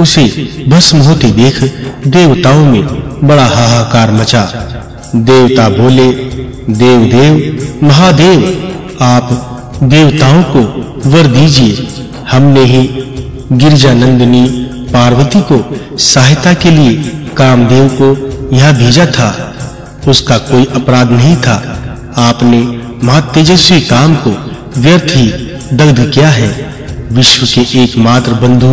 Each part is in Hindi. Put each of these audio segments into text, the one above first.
उसे भस्म होते देख देवताओं में बड़ा हाहाकार मचा। देवता बोले देव देव महादेव, आप देवताओं को वर दीजिए। हमने ही गिरजा नंदिनी पार्वती को सहायता के लिए कामदेव को यहाँ भेजा था। उसका कोई अपराध नहीं था। आपने महातेजस्वी काम को व्यर्थ ही दग्ध किया है। विश्व के एकमात्र बंधु,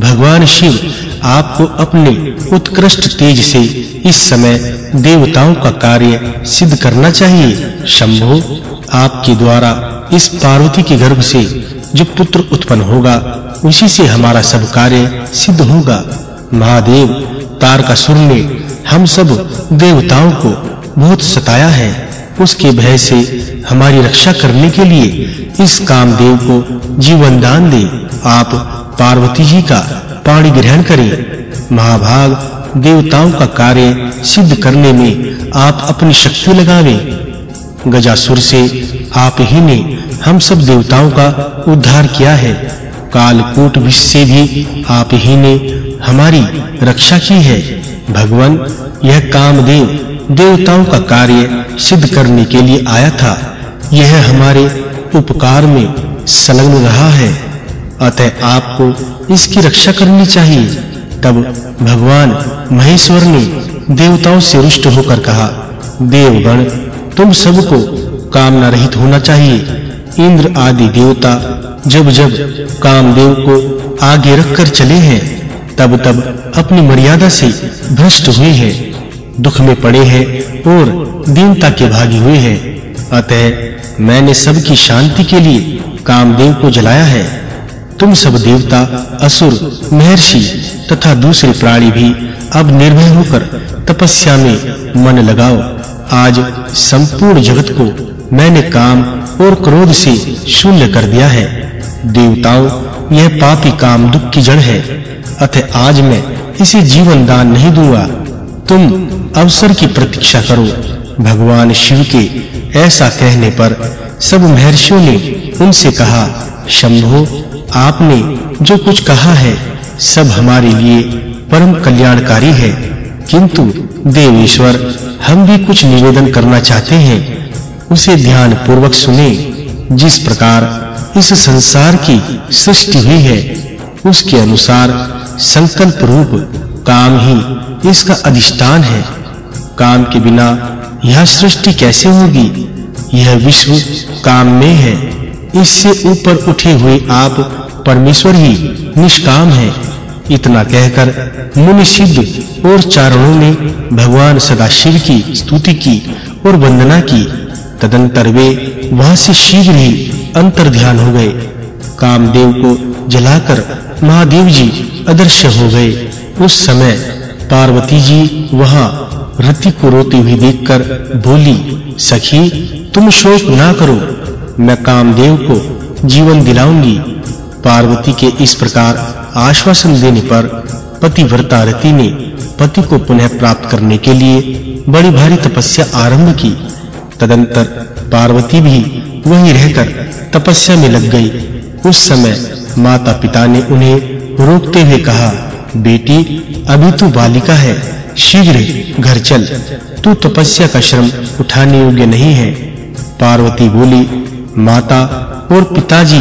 भगवान शिव, आपको अपने उत्कृष्ट तेज से इस समय देवताओं का कार्य सिद्ध करना चाहिए। शंभो, आपके द्वारा इस पार्वती के गर्भ से जो पुत्र उत्पन्न होगा, उसी से हमारा सब कार्य सिद्ध होगा। महादेव तारकासुर ने हम सब देवताओं को बहुत सताया है। उसके भय से हमारी रक्षा करने के लिए इस कामदेव को जीवन दान दे। आप पार्वती जी का पाणी ग्रहण करें। महाभाग देवताओं का कार्य सिद्ध करने में आप अपनी शक्ति लगावें। गजासुर से आप ही ने हम सब देवताओं का उद्धार किया है। कालकूट विष से भी आप ही ने हमारी रक्षा की है। भगवान, यह कामदेव देवताओं का कार्य सिद्ध करने के लिए आया था। यह हमारे उपकार में संलग्न रहा है। अतः आपको इसकी रक्षा करनी चाहिए। तब भगवान महेश्वर ने देवताओं से रुष्ट होकर कहा, देवगण, तुम सबको कामना रहित होना चाहिए। इंद्र आदि देवता जब जब कामदेव को आगे रखकर चले हैं, तब तब अपनी मर्यादा से भ्रष्ट हुए हैं, दुख में पड़े हैं और दीनता के भागी हुए हैं। अतः मैंने सबकी शांति के लिए कामदेव को जलाया है। तुम सब देवता, असुर, महर्षि तथा दूसरे प्राणी भी अब निर्भय होकर तपस्या में मन लगाओ। आज संपूर्ण जगत को मैंने काम और क्रोध से शून्य कर दिया है। देवताओं, यह पापी काम दुख की जड़ है। अतः आज मैं इसे जीवन दान नहीं दूँगा। तुम अवसर की प्रतीक्षा करो। भगवान शिव के ऐसा कहने पर सब महर्षियों ने उनसे कहा, शंभो, आपने जो कुछ कहा है, सब हमारे लिए परम कल्याणकारी है। किंतु देवेश्वर, हम भी कुछ निवेदन करना चाहते हैं। उसे ध्यान पूर्वक सुने। जिस प्रकार इस संसार की सृष्टि हुई है, उसके अनुसार संकल्प रूप काम ही इसका अधिष्ठान है। काम के बिना यह सृष्टि कैसे होगी? यह विश्व काम में है। इससे ऊपर उठे हुए आप परमेश्वर ही निष्काम है। इतना कहकर मुनि सिद्ध और चारणों ने भगवान सदाशिव की स्तुति की और वंदना की। तदंतर वे वहाँ से शीघ्र ही अंतर ध्यान हो गए। कामदेव को जलाकर महादेव जी अदृश्य हो गए। उस समय पार्वती जी वहाँ रति को रोती हुई देखकर बोली, सखी, तुम शोक ना करो। मैं कामदेव को जीवन दिलाऊँगी। पार्वती के इस प्रकार आश्वासन देने पर पतिव्रता रति ने पति को पुनः प्राप्त करने के लिए बड़ी भारी तपस्या आरंभ की। तदंतर पार्वती भी वहीं रहकर तपस्या में लग गई। उस समय माता-पिता ने उन्हें रोकते हुए कहा बेटी, अभी तू बालिका है, शीघ्र घर चल। तू तपस्या का श्रम उठाने योग्य नहीं है। पार्वती बोली, माता और पिताजी,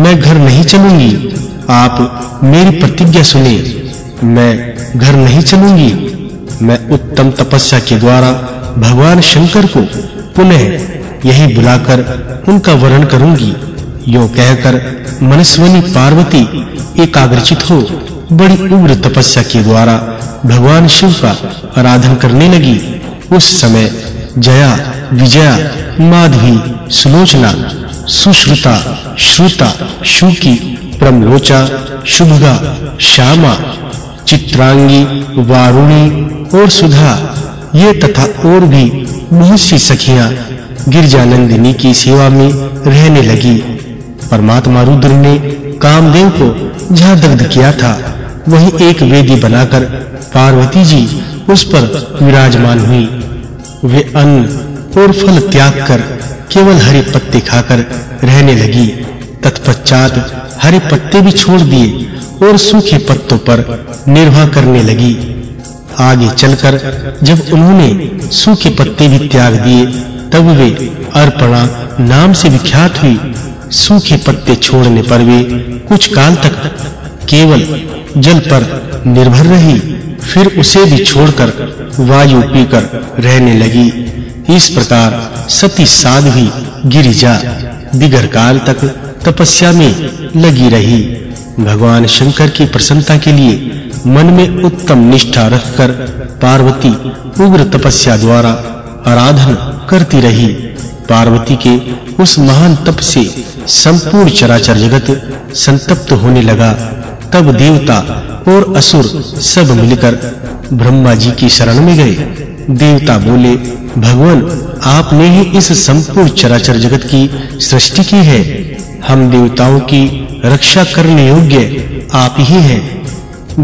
मैं घर नहीं चलूँगी। आप मेरी प्रतिज्ञा सुने, मैं घर नहीं चलूँगी। मैं उत्तम तपस्या के द्वारा भगवान शंकर को पुनः यही बुलाकर उनका वर्णन करूँगी। यो कहकर मनस्वनी पार्वती एकाग्रचित हो। बड़ी उग्र तपस्या के द्वारा भगवान शिव का आराधन करने लगी। उस समय जया, विजया, माधवी, सुलोचना, सुश्रुता, श्रुता, शुकी, प्रमलोचा, शुभगा, श्यामा, चित्रांगी, वारुणी और सुधा, ये तथा और भी बहुत सी सखियाँ गिरजानंदिनी की सेवा में रहने लगी। परमात्मा रुद्र ने कामदेव को जहाँ दग्ध किया था वहीं एक वेदी बनाकर पार्वती जी उस पर विराजमान हुई। वे अन्न और फल त्याग कर केवल हरे पत्ते खाकर रहने लगी। तत्पश्चात हरे पत्ते भी छोड़ दिए और सूखे पत्तों पर निर्वाह करने लगी। आगे चलकर जब उन्होंने सूखे पत्ते भी त्याग दिए, तब वे अर्पणा नाम से विख्यात हुई। सूखे पत्ते छोड़ने पर वे कुछ काल तक केवल जल पर निर्भर रही, फिर उसे भी छोड़कर वायु पीकर रहने लगी। इस प्रकार सती साध्वी गिरिजा दिगर काल तक तपस्या में लगी रही। भगवान शंकर की प्रसन्नता के लिए मन में उत्तम निष्ठा रखकर पार्वती उग्र तपस्या द्वारा आराधन करती रही। पार्वती के उस महान तप से संपूर्ण चराचर जगत संतप्त होने लगा। तब देवता और असुर सब मिलकर ब्रह्मा जी की शरण में गए। देवता बोले, भगवान, आपने ही इस संपूर्ण चराचर जगत की सृष्टि की है। हम देवताओं की रक्षा करने योग्य आप ही हैं।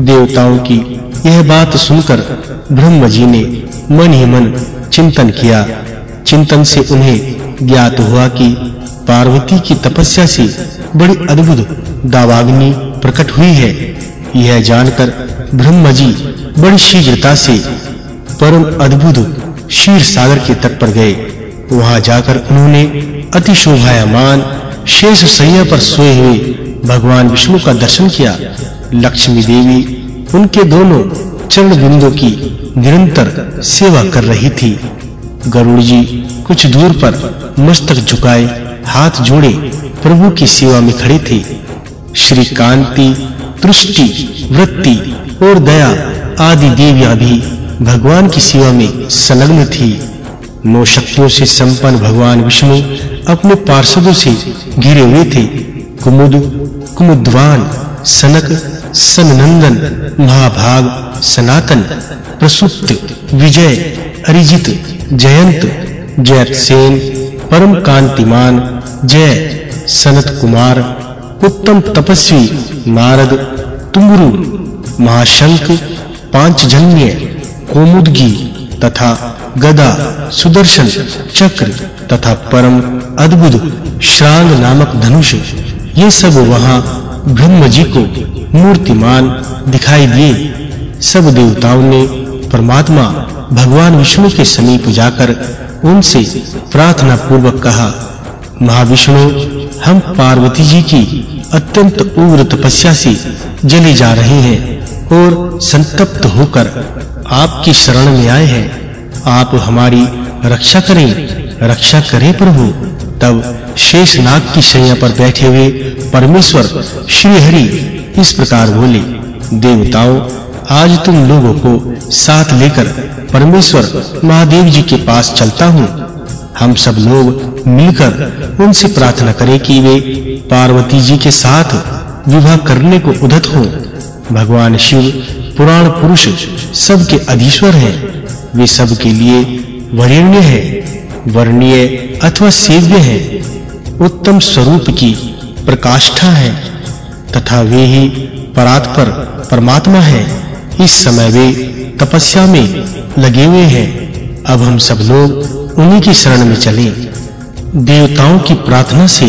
देवताओं की यह बात सुनकर ब्रह्म जी ने मन ही मन चिंतन किया। चिंतन से उन्हें ज्ञात हुआ कि पार्वती की तपस्या से बड़ी अद्भुत दावाग्नि प्रकट हुई है। यह जानकर ब्रह्म जी बड़ी शीघ्रता से परम अद्भुत क्षीर सागर के तट पर गए। वहाँ जाकर उन्होंने अति शोभायमान शेष सैया पर सोए हुए भगवान विष्णु का दर्शन किया। लक्ष्मी देवी उनके दोनों चरण बिंदु की निरंतर सेवा कर रही थी। गरुड़ जी कुछ दूर पर मस्तक झुकाए हाथ जोड़े प्रभु की सेवा में खड़े थे। श्री कांति दृष्टि वृत्ति और दया आदि देवियाँ भी भगवान की सेवा में संलग्न थी। नौ शक्तियों से संपन्न भगवान विष्णु अपने पार्षदों से घिरे हुए थे। कुमुद, कुमुद्वान, सनक, सननंदन, महाभाग, सनातन, प्रसुप्त, विजय, अरिजित, जयंत, जयसेन परम कांतिमान जय सनत कुमार उत्तम तपस्वी, नारद, तुंगरु महाशंक पांचजन्य, कोमुदगी तथा गदा, सुदर्शन, चक्र तथा परम अद्भुत श्रांग नामक धनुष, ये सब वहाँ ब्रह्म जी को मूर्तिमान दिखाई दिए। सब देवताओं ने परमात्मा भगवान विष्णु के समीप जाकर उनसे प्रार्थना पूर्वक कहा, महाविष्णु, हम पार्वती जी की अत्यंत उग्र तपस्या से जले जा रहे हैं और संतप्त होकर आपकी शरण में आए हैं। आप हमारी रक्षा करें रक्षा करें प्रभु। तब शेष नाग की शैया पर बैठे हुए परमेश्वर श्री हरि इस प्रकार बोले, देवताओं, आज तुम लोगों को साथ लेकर परमेश्वर महादेव जी के पास चलता हूँ। हम सब लोग मिलकर उनसे प्रार्थना करें कि वे पार्वती जी के साथ विवाह करने को उदत हो। भगवान शिव, पुराण पुरुष सबके अधीश्वर हैं। वे सब के लिए वरेण्य हैं, वर्णीय अथवा सेव्य हैं। उत्तम स्वरूप की प्रकाष्ठा है तथा वे ही परात्पर परमात्मा है। इस समय वे तपस्या में लगे हुए हैं। अब हम सब लोग उन्हीं की शरण में चले। देवताओं की प्रार्थना से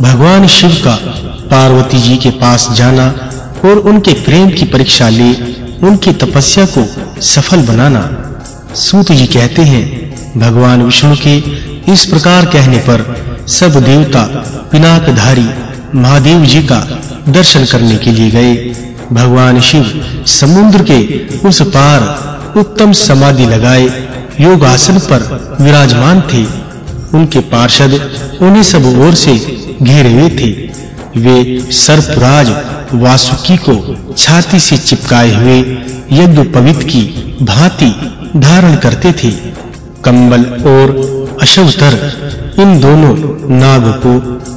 भगवान शिव का पार्वती जी के पास जाना और उनके प्रेम की परीक्षा ले, उनकी तपस्या को सफल बनाना। सूत जी कहते हैं, भगवान विष्णु के इस प्रकार कहने पर सब देवता पिनाकधारी महादेव जी का दर्शन करने के लिए गए। भगवान शिव समुद्र के उस पार उत्तम समाधि लगाए योग आसन पर विराजमान थे। उनके पार्षद उन्हें सब ओर से घेरे हुए थे। वे सर्पराज वासुकी को छाती से चिपकाए हुए यज्ञ पवित्र की भांति धारण करते थे। कंबल और अशवतर इन दोनों नाग को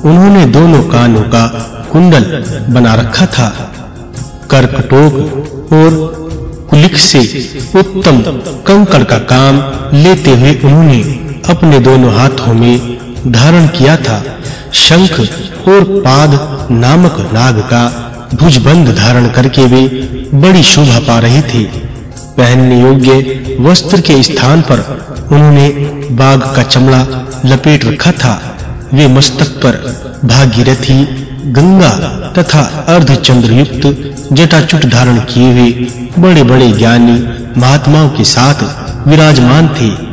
उन्होंने दोनों कानों का कुंडल बना रखा था। करकटोक और कुलिक से उत्तम कंकड़ का काम लेते हुए उन्होंने अपने दोनों हाथों में धारण किया था। शंख और पाद नामक नाग का भुजबंद धारण करके वे बड़ी शोभा पा रहे थे। पहनने योग्य वस्त्र के स्थान पर उन्होंने बाघ का चमड़ा लपेट रखा था। वे मस्तक पर भागीरथी गंगा तथा अर्धचंद्र युक्त जटाचुट धारण किए हुए बड़े-बड़े ज्ञानी महात्माओं के साथ विराजमान थे।